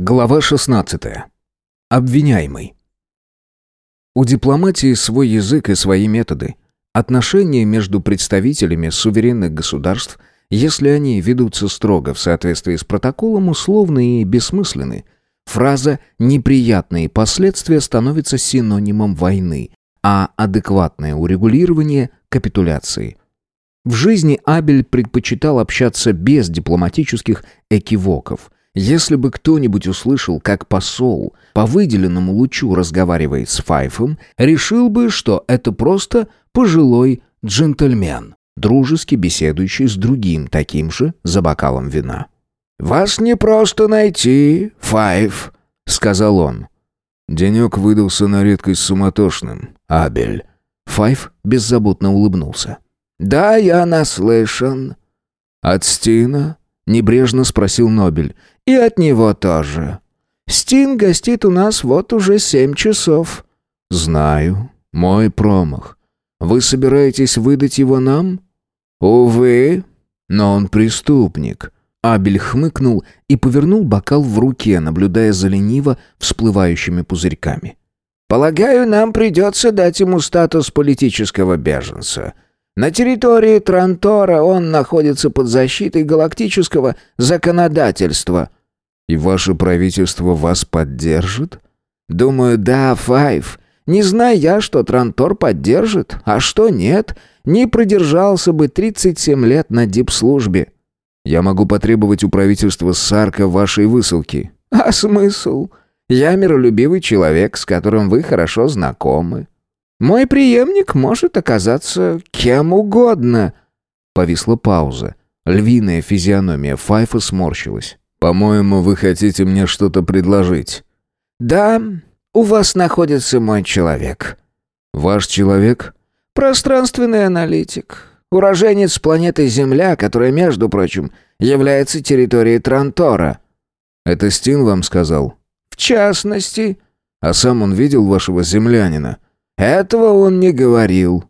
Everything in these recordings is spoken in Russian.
Глава 16. Обвиняемый. У дипломатии свой язык и свои методы. Отношения между представителями суверенных государств, если они ведутся строго в соответствии с протоколом, условны и бессмысленны. Фраза «неприятные последствия» становится синонимом войны, а адекватное урегулирование – капитуляции. В жизни Абель предпочитал общаться без дипломатических экивоков – если бы кто-нибудь услышал, как посол по выделенному лучу разговаривает с Файфом, решил бы, что это просто пожилой джентльмен, дружески беседующий с другим таким же за бокалом вина. «Вас не просто найти, Файф», — сказал он. Денек выдался на редкость суматошным, Абель. Файф беззаботно улыбнулся. «Да, я наслышан». «От Стина?» — небрежно спросил Нобель. И от него тоже. Стин гостит у нас вот уже семь часов». «Знаю. Мой промах. Вы собираетесь выдать его нам?» «Увы, но он преступник». Абель хмыкнул и повернул бокал в руке, наблюдая за лениво всплывающими пузырьками. «Полагаю, нам придется дать ему статус политического беженца. На территории Трантора он находится под защитой галактического законодательства». И ваше правительство вас поддержит? Думаю, да, Файв. Не знаю я, что Трантор поддержит, а что нет, не продержался бы 37 лет на дипслужбе. Я могу потребовать у правительства Сарка вашей высылки. А смысл? Я миролюбивый человек, с которым вы хорошо знакомы. Мой преемник может оказаться кем угодно. Повисла пауза. Львиная физиономия Файфа сморщилась. «По-моему, вы хотите мне что-то предложить?» «Да, у вас находится мой человек». «Ваш человек?» «Пространственный аналитик. Уроженец планеты Земля, которая, между прочим, является территорией Трантора». «Это Стин вам сказал?» «В частности». «А сам он видел вашего землянина?» «Этого он не говорил».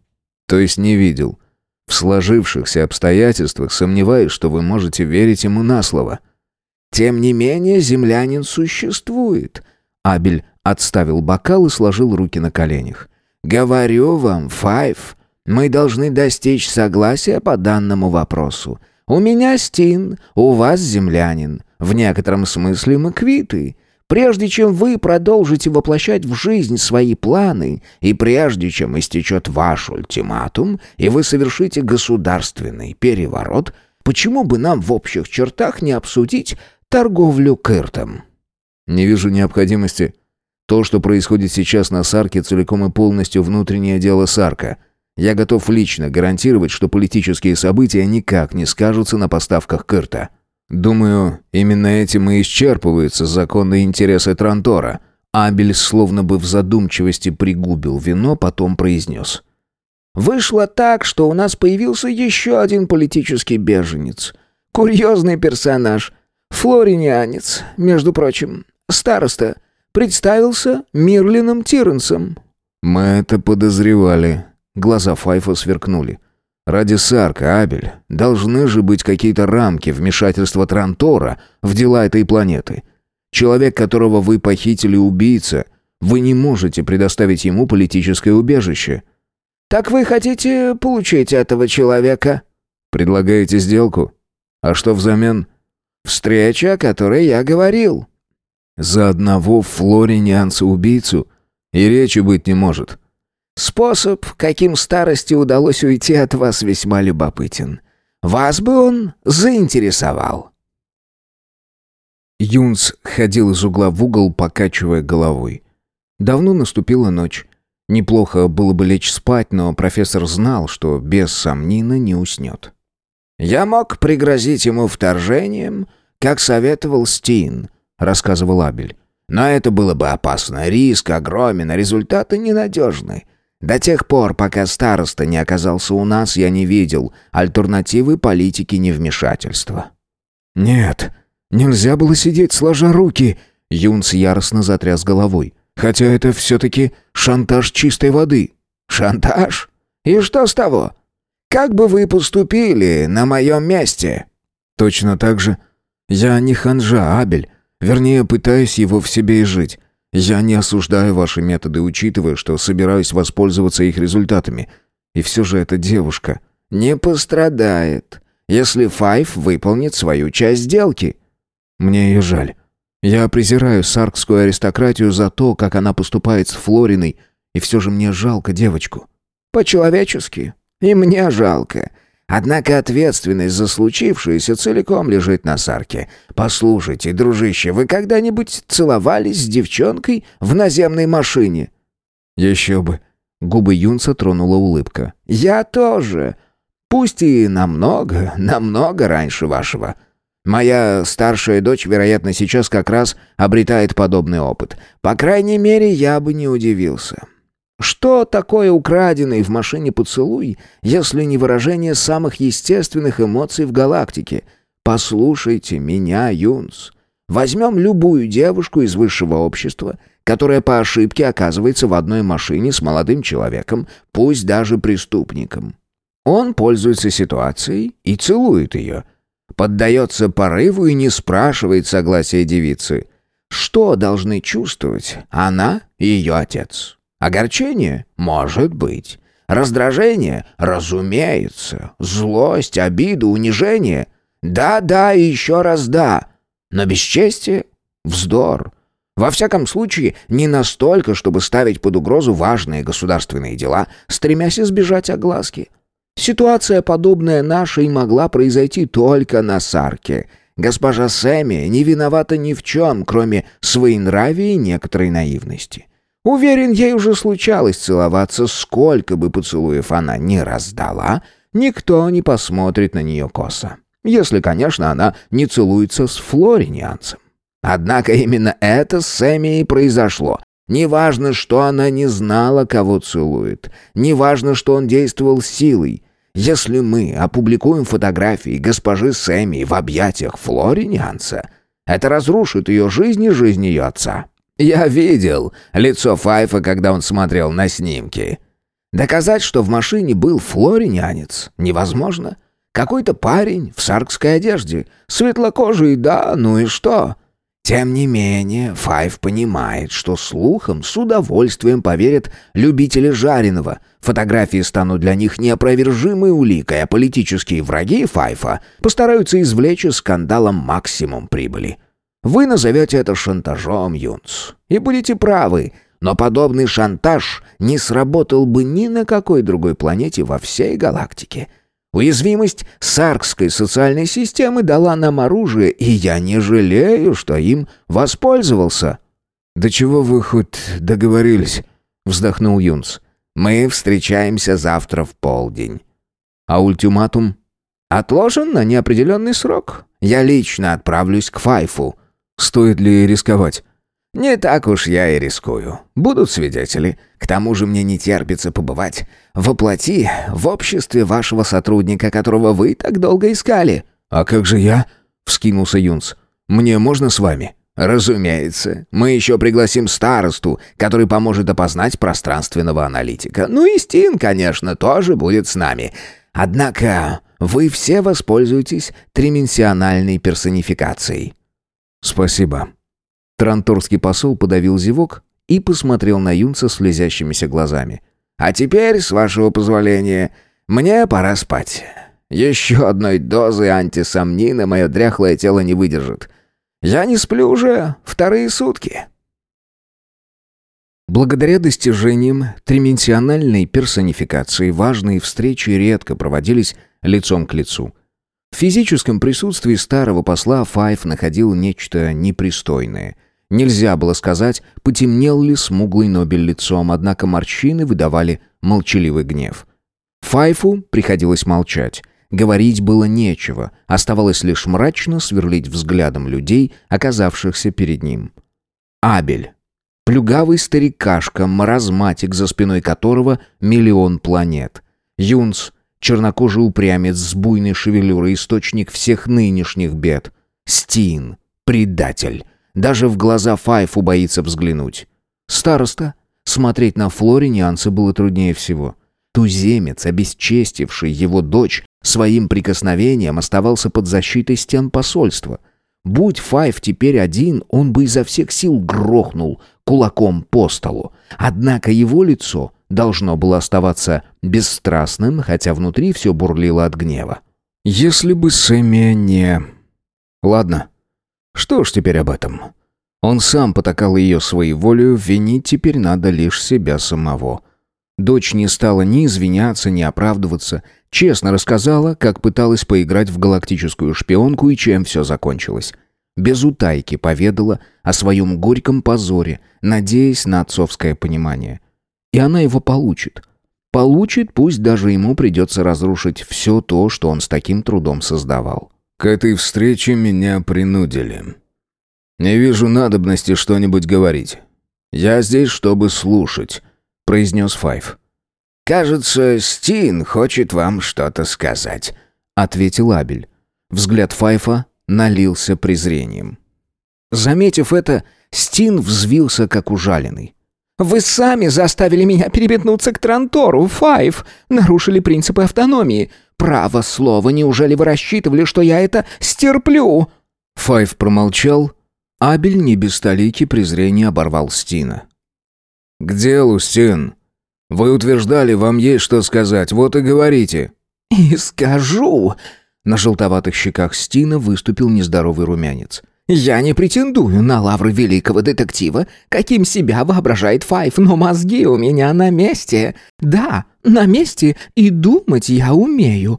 «То есть не видел?» «В сложившихся обстоятельствах сомневаюсь, что вы можете верить ему на слово». Тем не менее, землянин существует. Абель отставил бокал и сложил руки на коленях. Говорю вам, Файв, мы должны достичь согласия по данному вопросу. У меня Стин, у вас землянин. В некотором смысле мы квиты. Прежде чем вы продолжите воплощать в жизнь свои планы, и прежде чем истечет ваш ультиматум, и вы совершите государственный переворот, почему бы нам в общих чертах не обсудить торговлю Кыртом. Не вижу необходимости. То, что происходит сейчас на Сарке, целиком и полностью внутреннее дело Сарка. Я готов лично гарантировать, что политические события никак не скажутся на поставках Кырта. Думаю, именно этим и исчерпываются законные интересы Трантора. Абель словно бы в задумчивости пригубил вино, потом произнес. «Вышло так, что у нас появился еще один политический беженец. Курьезный персонаж, Флоринианец, между прочим, староста, представился Мирлином Тиренсом. Мы это подозревали. Глаза Файфа сверкнули. Ради Сарка, Абель, должны же быть какие-то рамки вмешательства Трантора в дела этой планеты. Человек, которого вы похитили, убийца. Вы не можете предоставить ему политическое убежище. Так вы хотите получить этого человека? Предлагаете сделку? А что взамен? Встреча, о которой я говорил». «За одного флоринианца-убийцу и речи быть не может». «Способ, каким старости удалось уйти от вас, весьма любопытен. Вас бы он заинтересовал». Юнс ходил из угла в угол, покачивая головой. Давно наступила ночь. Неплохо было бы лечь спать, но профессор знал, что без сомнения не уснет. «Я мог пригрозить ему вторжением, как советовал Стин», — рассказывал Абель. «Но это было бы опасно. Риск огромен, а результаты ненадежны. До тех пор, пока староста не оказался у нас, я не видел альтернативы политики невмешательства». «Нет, нельзя было сидеть сложа руки», — Юнс яростно затряс головой. «Хотя это все-таки шантаж чистой воды». «Шантаж? И что с того? Как бы вы поступили на моем месте?» «Точно так же. Я не ханжа, Абель. Вернее, пытаюсь его в себе изжить. Я не осуждаю ваши методы, учитывая, что собираюсь воспользоваться их результатами. И все же эта девушка не пострадает, если Файв выполнит свою часть сделки. Мне ее жаль. Я презираю саркскую аристократию за то, как она поступает с Флориной, и все же мне жалко девочку. По-человечески. И мне жалко. Однако ответственность за случившееся целиком лежит на Сарке. Послушайте, дружище, вы когда-нибудь целовались с девчонкой в наземной машине? Еще бы. Губы Юнца тронула улыбка. Я тоже. Пусть и намного, намного раньше вашего. Моя старшая дочь, вероятно, сейчас как раз обретает подобный опыт. По крайней мере, я бы не удивился. Что такое украденный в машине поцелуй, если не выражение самых естественных эмоций в галактике? Послушайте меня, Юнс. Возьмем любую девушку из высшего общества, которая по ошибке оказывается в одной машине с молодым человеком, пусть даже преступником. Он пользуется ситуацией и целует ее. Поддается порыву и не спрашивает согласия девицы. Что должны чувствовать она и ее отец? Огорчение? Может быть. Раздражение? Разумеется. Злость, обида, унижение? Да-да и еще раз да. Но бесчестие? Вздор. Во всяком случае, не настолько, чтобы ставить под угрозу важные государственные дела, стремясь избежать огласки. Ситуация, подобная нашей, могла произойти только на Сарке. Госпожа Сэмми не виновата ни в чем, кроме своенравия и некоторой наивности. Уверен, ей уже случалось целоваться, сколько бы поцелуев она не раздала, никто не посмотрит на нее косо. Если, конечно, она не целуется с флоринианцем. Однако именно это с Сэмми и произошло. Неважно, что она не знала, кого целует. Неважно, что он действовал силой. Если мы опубликуем фотографии госпожи Сэмми в объятиях флоринианца, это разрушит ее жизнь и жизнь ее отца. Я видел лицо Файфа, когда он смотрел на снимки. Доказать, что в машине был флоринянец, невозможно. Какой-то парень в саркской одежде, светлокожий, да, ну и что? Тем не менее, Файв понимает, что слухам с удовольствием поверят любители жареного. Фотографии станут для них неопровержимой уликой, а политические враги Файфа постараются извлечь из скандала максимум прибыли. Вы назовете это шантажом, Юнц, и будете правы, но подобный шантаж не сработал бы ни на какой другой планете во всей галактике. Уязвимость саркской социальной системы дала нам оружие, и я не жалею, что им воспользовался». «До чего вы хоть договорились?» — вздохнул Юнц. «Мы встречаемся завтра в полдень». «А ультиматум?» «Отложен на неопределенный срок. Я лично отправлюсь к Файфу». Стоит ли рисковать? Не так уж я и рискую. Будут свидетели. К тому же мне не терпится побывать воплоти в обществе вашего сотрудника, которого вы так долго искали. А как же я? вскинулся Юнс. Мне можно с вами? Разумеется. Мы еще пригласим старосту, который поможет опознать пространственного аналитика. Ну и Стин, конечно, тоже будет с нами. Однако вы все воспользуетесь трименсиональной персонификацией. «Спасибо». Транторский посол подавил зевок и посмотрел на Юнца слезящимися глазами. «А теперь, с вашего позволения, мне пора спать. Еще одной дозы антисомнина мое дряхлое тело не выдержит. Я не сплю уже вторые сутки». Благодаря достижениям трименсиональной персонификации важные встречи редко проводились лицом к лицу. В физическом присутствии старого посла Файф находил нечто непристойное. Нельзя было сказать, потемнел ли смуглый Нобель лицом, однако морщины выдавали молчаливый гнев. Файфу приходилось молчать. Говорить было нечего, оставалось лишь мрачно сверлить взглядом людей, оказавшихся перед ним. Абель. Плюгавый старикашка, маразматик, за спиной которого миллион планет. Юнс, Чернокожий упрямец с буйной шевелюрой, источник всех нынешних бед. Стин, предатель. Даже в глаза Файфу боится взглянуть. Староста. Смотреть на флоринианца было труднее всего. Туземец, обесчестивший его дочь, своим прикосновением оставался под защитой стен посольства. Будь Файв теперь один, он бы изо всех сил грохнул кулаком по столу. Однако его лицо должно было оставаться бесстрастным, хотя внутри все бурлило от гнева. Если бы Сэмми не... Ладно. Что ж теперь об этом? Он сам потакал ее своей волею, винить теперь надо лишь себя самого. Дочь не стала ни извиняться, ни оправдываться, честно рассказала, как пыталась поиграть в галактическую шпионку и чем все закончилось. Без утайки поведала о своем горьком позоре, надеясь на отцовское понимание. И она его получит. Получит, пусть даже ему придется разрушить все то, что он с таким трудом создавал. «К этой встрече меня принудили. Не вижу надобности что-нибудь говорить. Я здесь, чтобы слушать», — произнес Файв. «Кажется, Стин хочет вам что-то сказать», — ответил Абель. Взгляд Файфа налился презрением. Заметив это, Стин взвился, как ужаленный. Вы сами заставили меня переметнуться к Трантору, Файв. Нарушили принципы автономии. Право слово, неужели вы рассчитывали, что я это стерплю?» Файв промолчал. Абель не без столики презрения оборвал Стина. «К делу, Стин. Вы утверждали, вам есть что сказать, вот и говорите». «И скажу...» На желтоватых щеках Стина выступил нездоровый румянец. Я не претендую на лавры великого детектива, каким себя воображает Файф, но мозги у меня на месте. Да, на месте, и думать я умею.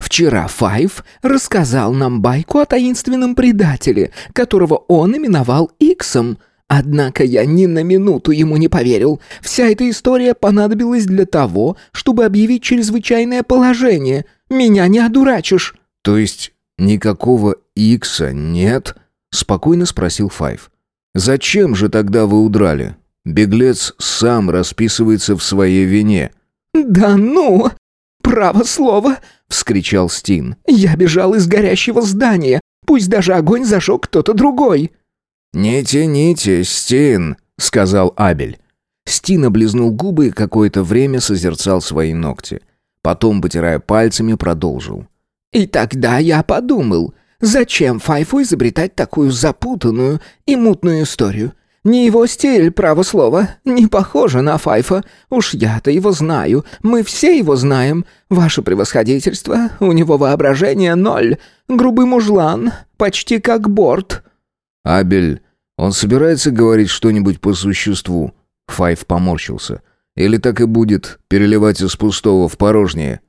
Вчера Файф рассказал нам байку о таинственном предателе, которого он именовал Иксом. Однако я ни на минуту ему не поверил. Вся эта история понадобилась для того, чтобы объявить чрезвычайное положение. Меня не одурачишь. То есть никакого Икса нет? Спокойно спросил Файв. «Зачем же тогда вы удрали? Беглец сам расписывается в своей вине». «Да ну! Право слово!» — вскричал Стин. «Я бежал из горящего здания. Пусть даже огонь зажег кто-то другой». «Не тяните, Стин!» — сказал Абель. Стин облизнул губы и какое-то время созерцал свои ногти. Потом, потирая пальцами, продолжил. «И тогда я подумал, Зачем Файфу изобретать такую запутанную и мутную историю? Не его стиль, право слово, не похоже на Файфа. Уж я-то его знаю, мы все его знаем. Ваше превосходительство, у него воображение ноль. Грубый мужлан, почти как борт». «Абель, он собирается говорить что-нибудь по существу?» Файф поморщился. «Или так и будет, переливать из пустого в порожнее?»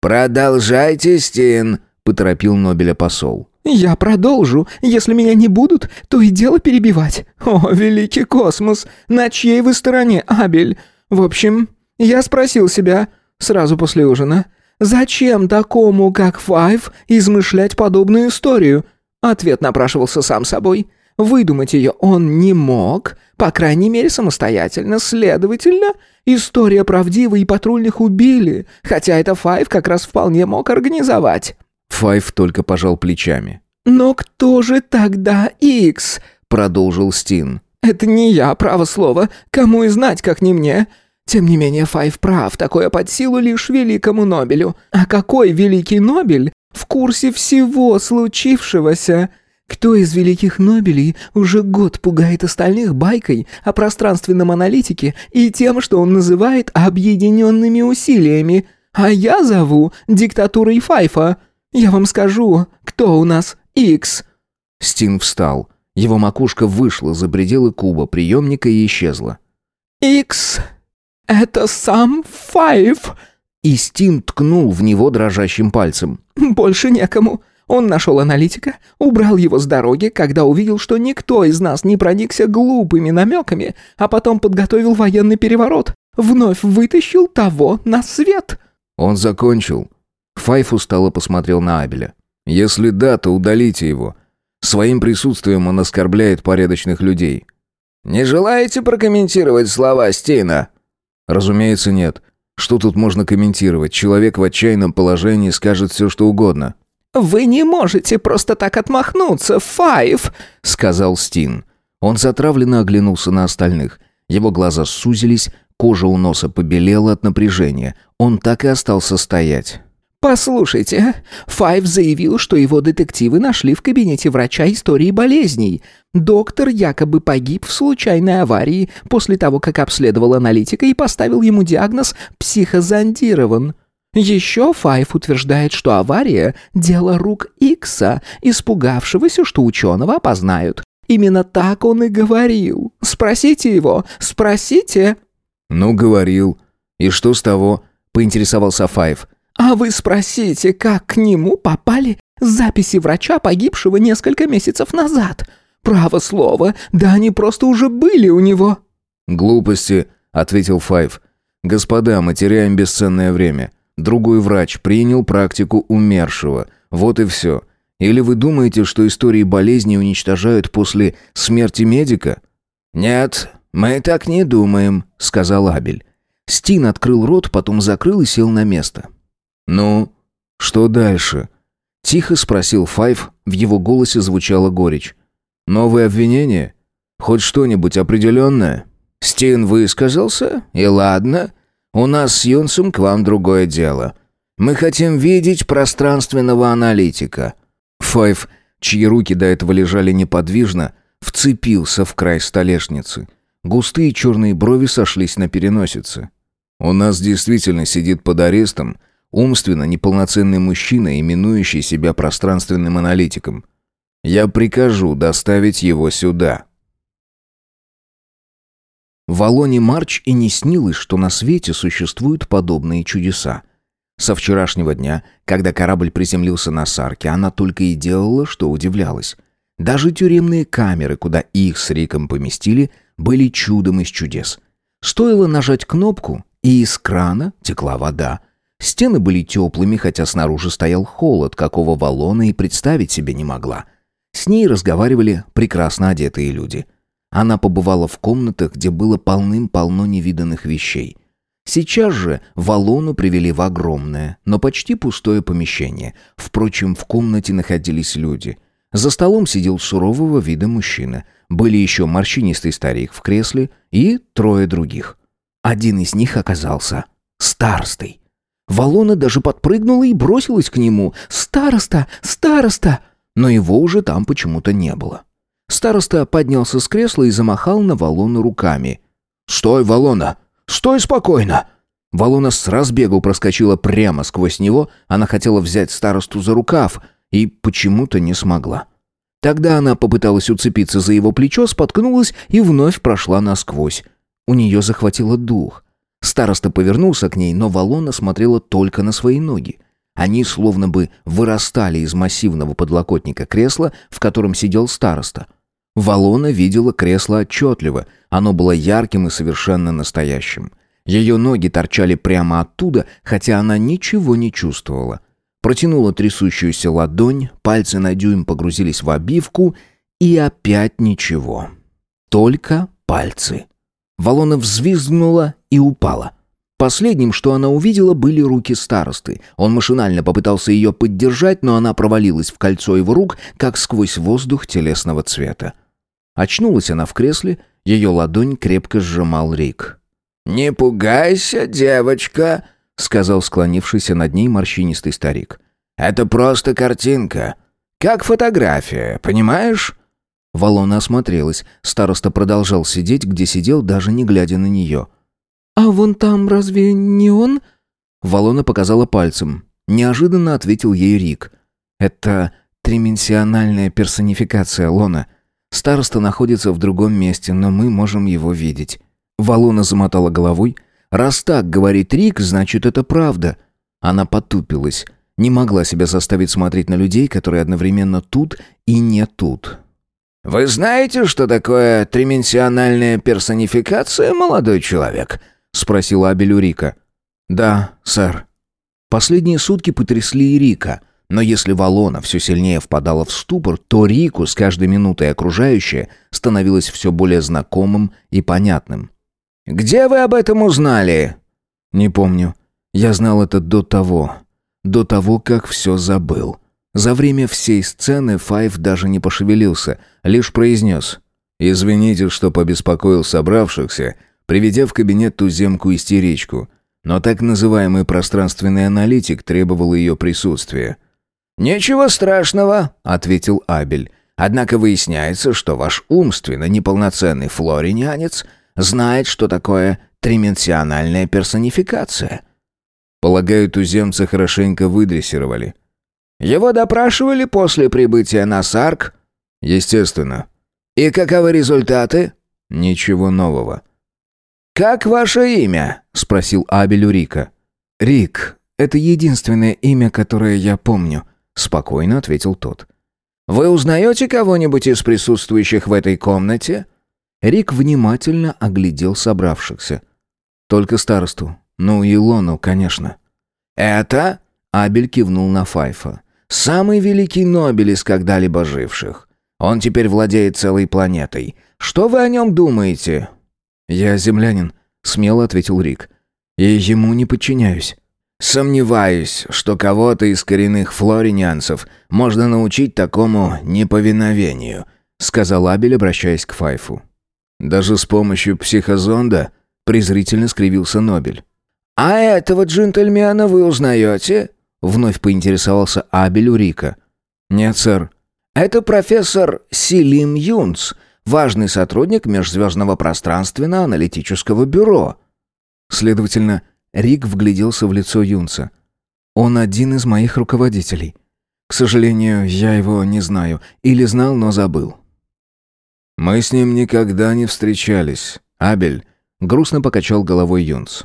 «Продолжайте, Стин», поторопил Нобеля посол. «Я продолжу. Если меня не будут, то и дело перебивать. О, великий космос! На чьей вы стороне, Абель? В общем, я спросил себя сразу после ужина, зачем такому, как Файв, измышлять подобную историю? Ответ напрашивался сам собой. Выдумать ее он не мог, по крайней мере, самостоятельно. Следовательно, история правдива и патрульных убили, хотя это Файв как раз вполне мог организовать. Файв только пожал плечами. «Но кто же тогда Икс?» — продолжил Стин. «Это не я, право слово. Кому и знать, как не мне. Тем не менее, Файв прав, такое под силу лишь великому Нобелю. А какой великий Нобель в курсе всего случившегося?» Кто из великих Нобелей уже год пугает остальных байкой о пространственном аналитике и тем, что он называет объединенными усилиями? А я зову диктатурой Файфа. «Я вам скажу, кто у нас Икс!» Стин встал. Его макушка вышла за пределы куба приемника и исчезла. «Икс! Это сам Файв!» И Стин ткнул в него дрожащим пальцем. «Больше некому. Он нашел аналитика, убрал его с дороги, когда увидел, что никто из нас не проникся глупыми намеками, а потом подготовил военный переворот. Вновь вытащил того на свет». «Он закончил», Файф устало посмотрел на Абеля. «Если да, то удалите его. Своим присутствием он оскорбляет порядочных людей». «Не желаете прокомментировать слова Стина?» «Разумеется, нет. Что тут можно комментировать? Человек в отчаянном положении скажет все, что угодно». «Вы не можете просто так отмахнуться, Файв!» — сказал Стин. Он затравленно оглянулся на остальных. Его глаза сузились, кожа у носа побелела от напряжения. Он так и остался стоять. «Послушайте, Файв заявил, что его детективы нашли в кабинете врача истории болезней. Доктор якобы погиб в случайной аварии после того, как обследовал аналитика и поставил ему диагноз «психозондирован». Еще Файв утверждает, что авария – дело рук Икса, испугавшегося, что ученого опознают. Именно так он и говорил. Спросите его, спросите. «Ну, говорил. И что с того?» – поинтересовался Файв. А вы спросите, как к нему попали записи врача, погибшего несколько месяцев назад? Право слово, да они просто уже были у него». «Глупости», — ответил Файв. «Господа, мы теряем бесценное время. Другой врач принял практику умершего. Вот и все. Или вы думаете, что истории болезни уничтожают после смерти медика?» «Нет, мы так не думаем», — сказал Абель. Стин открыл рот, потом закрыл и сел на место. «Ну, что дальше?» Тихо спросил Файв, в его голосе звучала горечь. «Новые обвинения? Хоть что-нибудь определенное?» «Стин высказался, и ладно. У нас с Юнсом к вам другое дело. Мы хотим видеть пространственного аналитика». Файв, чьи руки до этого лежали неподвижно, вцепился в край столешницы. Густые черные брови сошлись на переносице. «У нас действительно сидит под арестом умственно неполноценный мужчина, именующий себя пространственным аналитиком. Я прикажу доставить его сюда. Волоне Марч и не снилось, что на свете существуют подобные чудеса. Со вчерашнего дня, когда корабль приземлился на Сарке, она только и делала, что удивлялась. Даже тюремные камеры, куда их с Риком поместили, были чудом из чудес. Стоило нажать кнопку, и из крана текла вода – Стены были теплыми, хотя снаружи стоял холод, какого Валона и представить себе не могла. С ней разговаривали прекрасно одетые люди. Она побывала в комнатах, где было полным-полно невиданных вещей. Сейчас же Валону привели в огромное, но почти пустое помещение. Впрочем, в комнате находились люди. За столом сидел сурового вида мужчина. Были еще морщинистый старик в кресле и трое других. Один из них оказался старостой. Валона даже подпрыгнула и бросилась к нему. «Староста! Староста!» Но его уже там почему-то не было. Староста поднялся с кресла и замахал на Валону руками. «Стой, Валона! Стой спокойно!» Валона с разбегу проскочила прямо сквозь него. Она хотела взять старосту за рукав и почему-то не смогла. Тогда она попыталась уцепиться за его плечо, споткнулась и вновь прошла насквозь. У нее захватило дух. Староста повернулся к ней, но Валона смотрела только на свои ноги. Они словно бы вырастали из массивного подлокотника кресла, в котором сидел староста. Валона видела кресло отчетливо, оно было ярким и совершенно настоящим. Ее ноги торчали прямо оттуда, хотя она ничего не чувствовала. Протянула трясущуюся ладонь, пальцы на дюйм погрузились в обивку, и опять ничего. Только пальцы. Валона взвизгнула и упала. Последним, что она увидела, были руки старосты. Он машинально попытался ее поддержать, но она провалилась в кольцо его рук, как сквозь воздух телесного цвета. Очнулась она в кресле, ее ладонь крепко сжимал Рик. «Не пугайся, девочка», — сказал склонившийся над ней морщинистый старик. «Это просто картинка. Как фотография, понимаешь?» Валона осмотрелась. Староста продолжал сидеть, где сидел, даже не глядя на нее. «А вон там разве не он?» Валона показала пальцем. Неожиданно ответил ей Рик. «Это трименсиональная персонификация Лона. Староста находится в другом месте, но мы можем его видеть». Валона замотала головой. «Раз так говорит Рик, значит, это правда». Она потупилась. Не могла себя заставить смотреть на людей, которые одновременно тут и не тут. «Вы знаете, что такое трименсиональная персонификация, молодой человек?» — спросил Абель у Рика. «Да, сэр». Последние сутки потрясли и Рика, но если Валона все сильнее впадала в ступор, то Рику с каждой минутой окружающее становилось все более знакомым и понятным. «Где вы об этом узнали?» «Не помню. Я знал это до того. До того, как все забыл». За время всей сцены Файв даже не пошевелился, лишь произнес «Извините, что побеспокоил собравшихся, приведя в кабинет туземку-истеричку. но так называемый пространственный аналитик требовал ее присутствия. «Ничего страшного», — ответил Абель. «Однако выясняется, что ваш умственно неполноценный флоринянец знает, что такое трименсиональная персонификация». Полагаю, туземца хорошенько выдрессировали. «Его допрашивали после прибытия на Сарк?» «Естественно». «И каковы результаты?» «Ничего нового». «Как ваше имя?» — спросил Абель у Рика. «Рик. Это единственное имя, которое я помню», — спокойно ответил тот. «Вы узнаете кого-нибудь из присутствующих в этой комнате?» Рик внимательно оглядел собравшихся. «Только старосту. Ну, и Лону, конечно». «Это?» — Абель кивнул на Файфа. «Самый великий Нобель из когда-либо живших. Он теперь владеет целой планетой. Что вы о нем думаете?» «Я землянин», — смело ответил Рик. «И ему не подчиняюсь». «Сомневаюсь, что кого-то из коренных флоринянцев можно научить такому неповиновению», — сказал Абель, обращаясь к Файфу. «Даже с помощью психозонда?» — презрительно скривился Нобель. «А этого джентльмена вы узнаете?» — вновь поинтересовался Абель у Рика. «Нет, сэр». «Это профессор Силим Юнц, важный сотрудник Межзвездного пространственно-аналитического бюро». Следовательно, Рик вгляделся в лицо Юнца. «Он один из моих руководителей. К сожалению, я его не знаю. Или знал, но забыл». «Мы с ним никогда не встречались. Абель», — грустно покачал головой Юнц.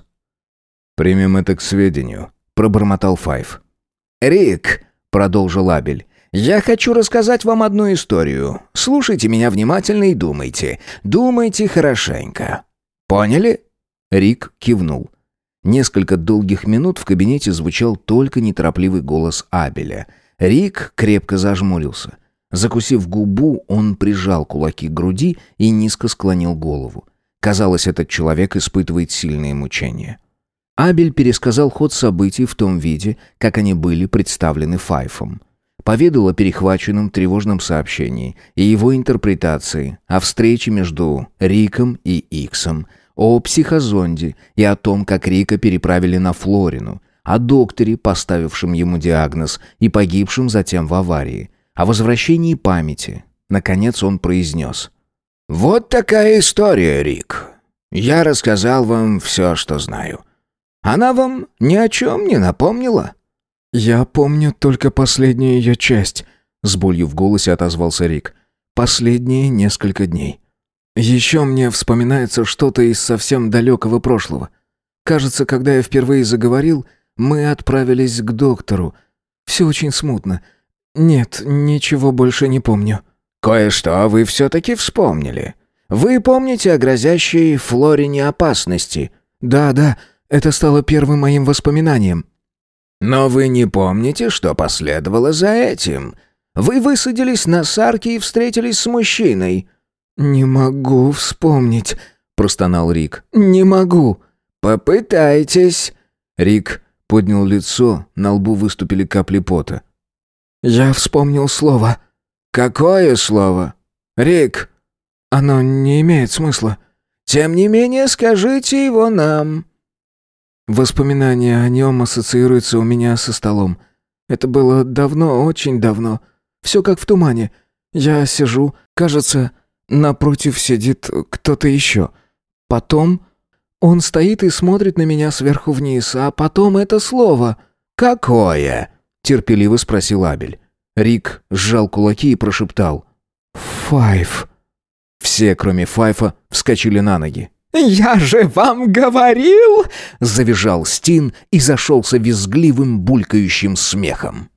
«Примем это к сведению», — пробормотал Файв. «Рик», — продолжил Абель, — «я хочу рассказать вам одну историю. Слушайте меня внимательно и думайте. Думайте хорошенько. Поняли?» Рик кивнул. Несколько долгих минут в кабинете звучал только неторопливый голос Абеля. Рик крепко зажмурился. Закусив губу, он прижал кулаки к груди и низко склонил голову. Казалось, этот человек испытывает сильные мучения. Абель пересказал ход событий в том виде, как они были представлены Файфом. Поведал о перехваченном тревожном сообщении и его интерпретации, о встрече между Риком и Иксом, о психозонде и о том, как Рика переправили на Флорину, о докторе, поставившем ему диагноз и погибшем затем в аварии, о возвращении памяти. Наконец он произнес. «Вот такая история, Рик. Я рассказал вам все, что знаю. Она вам ни о чем не напомнила?» «Я помню только последнюю ее часть», — с болью в голосе отозвался Рик. «Последние несколько дней». Еще мне вспоминается что-то из совсем далекого прошлого. Кажется, когда я впервые заговорил, мы отправились к доктору. Все очень смутно. Нет, ничего больше не помню». «Кое-что вы все-таки вспомнили. Вы помните о грозящей Флорине опасности?» «Да, да, это стало первым моим воспоминанием». «Но вы не помните, что последовало за этим? Вы высадились на Сарке и встретились с мужчиной». «Не могу вспомнить», — простонал Рик. «Не могу». «Попытайтесь». Рик поднял лицо, на лбу выступили капли пота. «Я вспомнил слово». «Какое слово?» «Рик». «Оно не имеет смысла». «Тем не менее, скажите его нам». Воспоминания о нем ассоциируются у меня со столом. Это было давно, очень давно. Все как в тумане. Я сижу, кажется, Напротив сидит кто-то еще. Потом он стоит и смотрит на меня сверху вниз, а потом это слово. «Какое?» — терпеливо спросил Абель. Рик сжал кулаки и прошептал. «Файф». Все, кроме Файфа, вскочили на ноги. «Я же вам говорил!» — завизжал Стин и зашелся визгливым булькающим смехом.